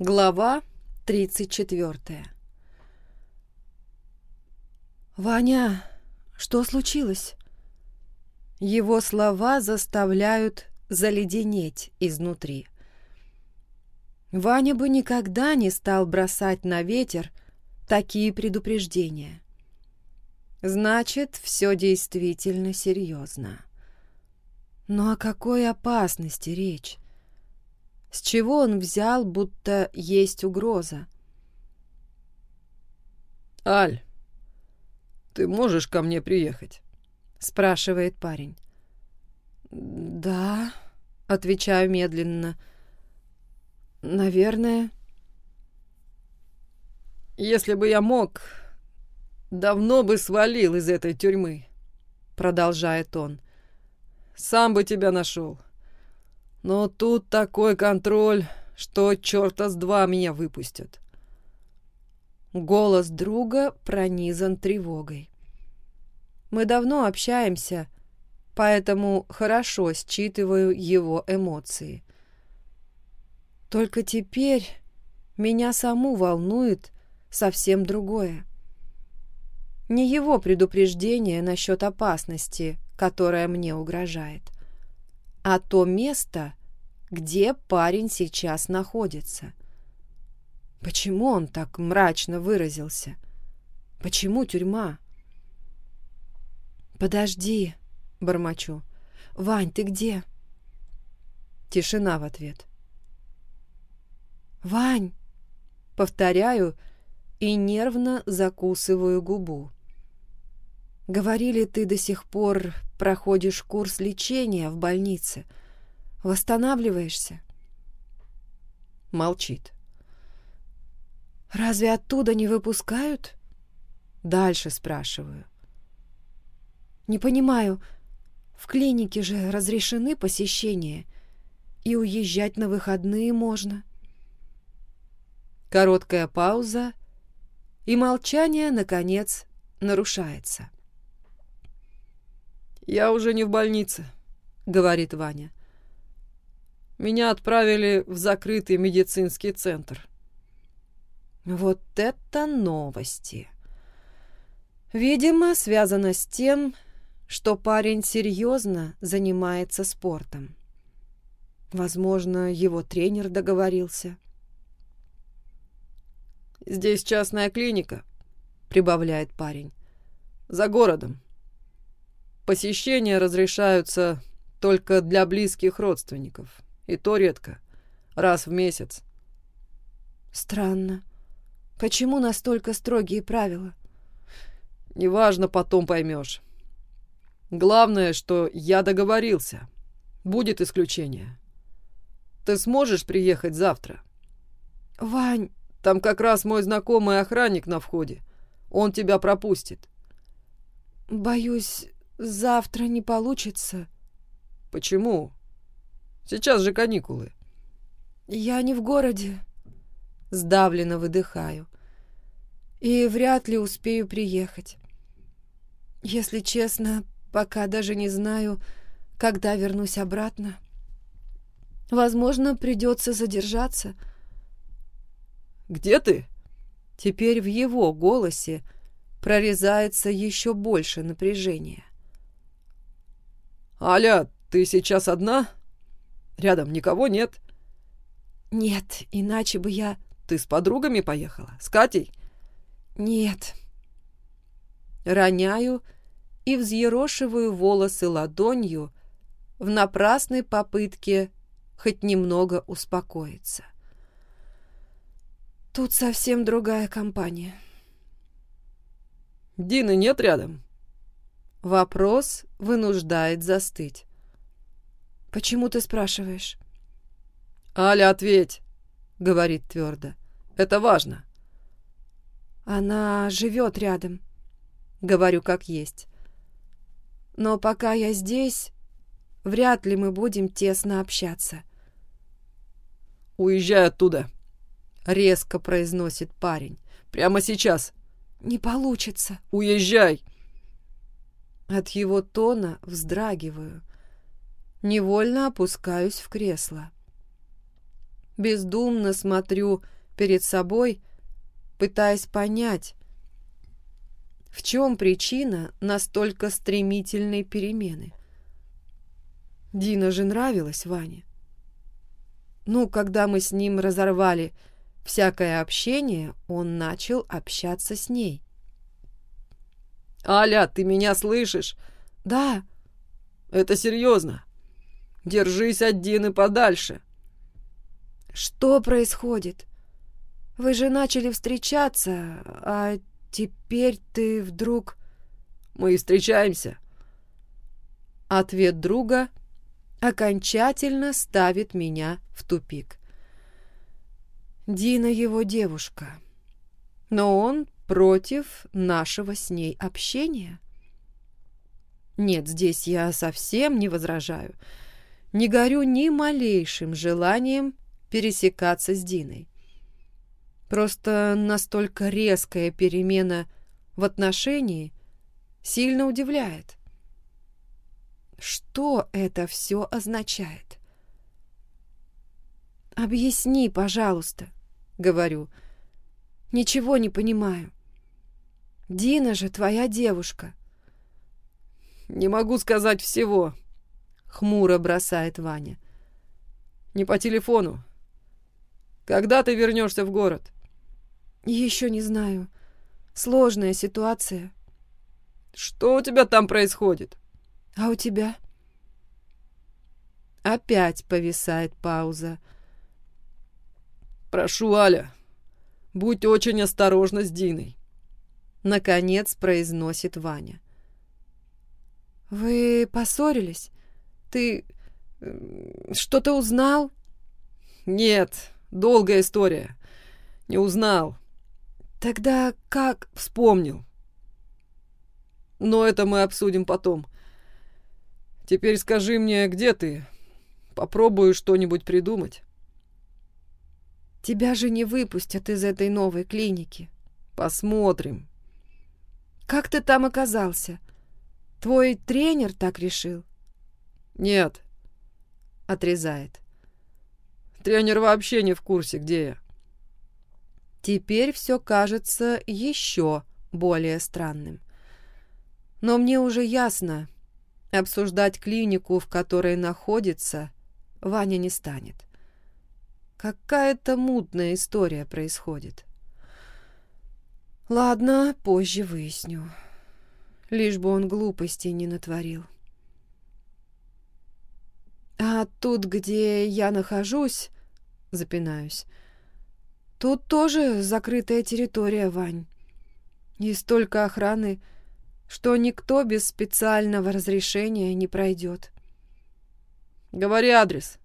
Глава 34 «Ваня, что случилось?» Его слова заставляют заледенеть изнутри. Ваня бы никогда не стал бросать на ветер такие предупреждения. Значит, все действительно серьезно. Но о какой опасности речь? С чего он взял, будто есть угроза? «Аль, ты можешь ко мне приехать?» — спрашивает парень. «Да», — отвечаю медленно. «Наверное». «Если бы я мог, давно бы свалил из этой тюрьмы», — продолжает он. «Сам бы тебя нашел. Но тут такой контроль, что черта с два меня выпустят». Голос друга пронизан тревогой. Мы давно общаемся, поэтому хорошо считываю его эмоции. Только теперь меня саму волнует совсем другое. Не его предупреждение насчет опасности, которая мне угрожает, а то место, где парень сейчас находится. Почему он так мрачно выразился? Почему тюрьма? «Подожди», — бормочу. «Вань, ты где?» Тишина в ответ. «Вань!» — повторяю и нервно закусываю губу. «Говорили, ты до сих пор проходишь курс лечения в больнице. Восстанавливаешься?» Молчит. «Разве оттуда не выпускают?» Дальше спрашиваю. Не понимаю, в клинике же разрешены посещения, и уезжать на выходные можно. Короткая пауза, и молчание, наконец, нарушается. «Я уже не в больнице», — говорит Ваня. «Меня отправили в закрытый медицинский центр». Вот это новости! Видимо, связано с тем, что парень серьезно занимается спортом. Возможно, его тренер договорился. «Здесь частная клиника», — прибавляет парень. «За городом. Посещения разрешаются только для близких родственников. И то редко. Раз в месяц». «Странно. Почему настолько строгие правила?» «Неважно, потом поймешь. Главное, что я договорился. Будет исключение. Ты сможешь приехать завтра? Вань, там как раз мой знакомый охранник на входе. Он тебя пропустит. Боюсь, завтра не получится. Почему? Сейчас же каникулы. Я не в городе. Сдавленно выдыхаю. И вряд ли успею приехать. Если честно, пока даже не знаю, когда вернусь обратно. Возможно, придется задержаться. «Где ты?» Теперь в его голосе прорезается еще больше напряжения. «Аля, ты сейчас одна? Рядом никого нет?» «Нет, иначе бы я...» «Ты с подругами поехала? С Катей?» «Нет». Роняю и взъерошиваю волосы ладонью в напрасной попытке хоть немного успокоиться. Тут совсем другая компания. Дины нет рядом? Вопрос вынуждает застыть. Почему ты спрашиваешь? Аля, ответь, говорит твердо. Это важно. Она живет рядом. Говорю как есть. Но пока я здесь, вряд ли мы будем тесно общаться. «Уезжай оттуда», — резко произносит парень. «Прямо сейчас». «Не получится». «Уезжай». От его тона вздрагиваю. Невольно опускаюсь в кресло. Бездумно смотрю перед собой, пытаясь понять, в чем причина настолько стремительной перемены. Дина же нравилась Ване. Ну, когда мы с ним разорвали всякое общение, он начал общаться с ней. «Аля, ты меня слышишь?» «Да». «Это серьезно. Держись от Дины подальше». «Что происходит? Вы же начали встречаться, а теперь ты вдруг...» «Мы встречаемся». Ответ друга окончательно ставит меня в тупик. Дина его девушка, но он против нашего с ней общения. Нет, здесь я совсем не возражаю. Не горю ни малейшим желанием пересекаться с Диной. Просто настолько резкая перемена в отношении сильно удивляет. Что это все означает? «Объясни, пожалуйста», — говорю. «Ничего не понимаю. Дина же твоя девушка». «Не могу сказать всего», — хмуро бросает Ваня. «Не по телефону. Когда ты вернешься в город?» «Еще не знаю. Сложная ситуация». «Что у тебя там происходит?» «А у тебя?» Опять повисает пауза. «Прошу, Аля, будь очень осторожна с Диной», — наконец произносит Ваня. «Вы поссорились? Ты что-то узнал?» «Нет, долгая история. Не узнал». «Тогда как?» «Вспомнил. Но это мы обсудим потом. Теперь скажи мне, где ты? Попробую что-нибудь придумать. Тебя же не выпустят из этой новой клиники. Посмотрим. Как ты там оказался? Твой тренер так решил? Нет. Отрезает. Тренер вообще не в курсе, где я. Теперь все кажется еще более странным. Но мне уже ясно, Обсуждать клинику, в которой находится, Ваня не станет. Какая-то мутная история происходит. Ладно, позже выясню. Лишь бы он глупостей не натворил. А тут, где я нахожусь, запинаюсь, тут тоже закрытая территория, Вань. И столько охраны что никто без специального разрешения не пройдет. «Говори адрес».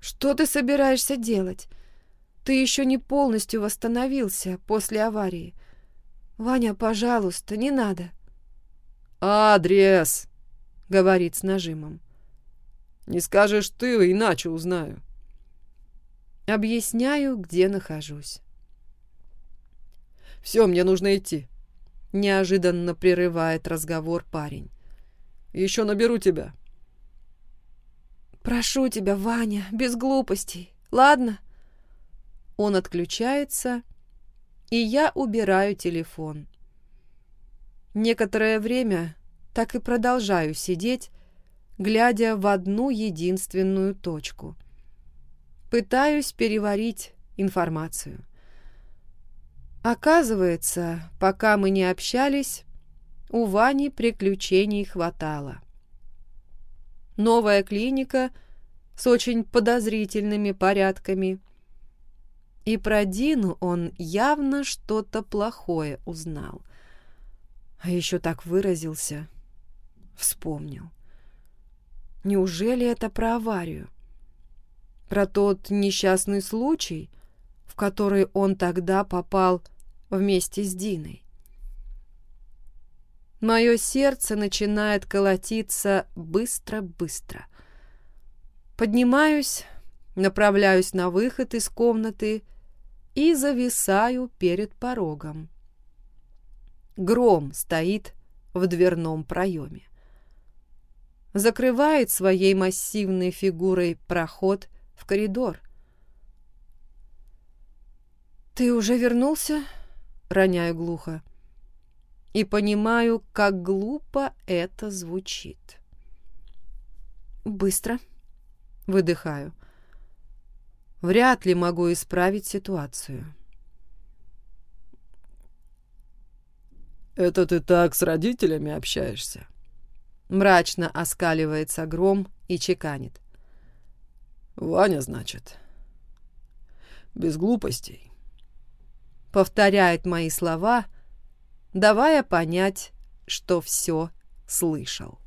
«Что ты собираешься делать? Ты еще не полностью восстановился после аварии. Ваня, пожалуйста, не надо». «Адрес», — говорит с нажимом. «Не скажешь ты, иначе узнаю». Объясняю, где нахожусь. «Все, мне нужно идти». Неожиданно прерывает разговор парень. «Еще наберу тебя». «Прошу тебя, Ваня, без глупостей, ладно?» Он отключается, и я убираю телефон. Некоторое время так и продолжаю сидеть, глядя в одну единственную точку. Пытаюсь переварить информацию. Оказывается, пока мы не общались, у Вани приключений хватало. Новая клиника с очень подозрительными порядками. И про Дину он явно что-то плохое узнал. А еще так выразился. Вспомнил. Неужели это про аварию? Про тот несчастный случай, в который он тогда попал вместе с Диной. Мое сердце начинает колотиться быстро-быстро. Поднимаюсь, направляюсь на выход из комнаты и зависаю перед порогом. Гром стоит в дверном проеме. Закрывает своей массивной фигурой проход в коридор. «Ты уже вернулся?» — роняю глухо. И понимаю, как глупо это звучит. «Быстро?» — выдыхаю. Вряд ли могу исправить ситуацию. «Это ты так с родителями общаешься?» Мрачно оскаливается гром и чеканит. «Ваня, значит?» «Без глупостей». Повторяет мои слова, давая понять, что все слышал.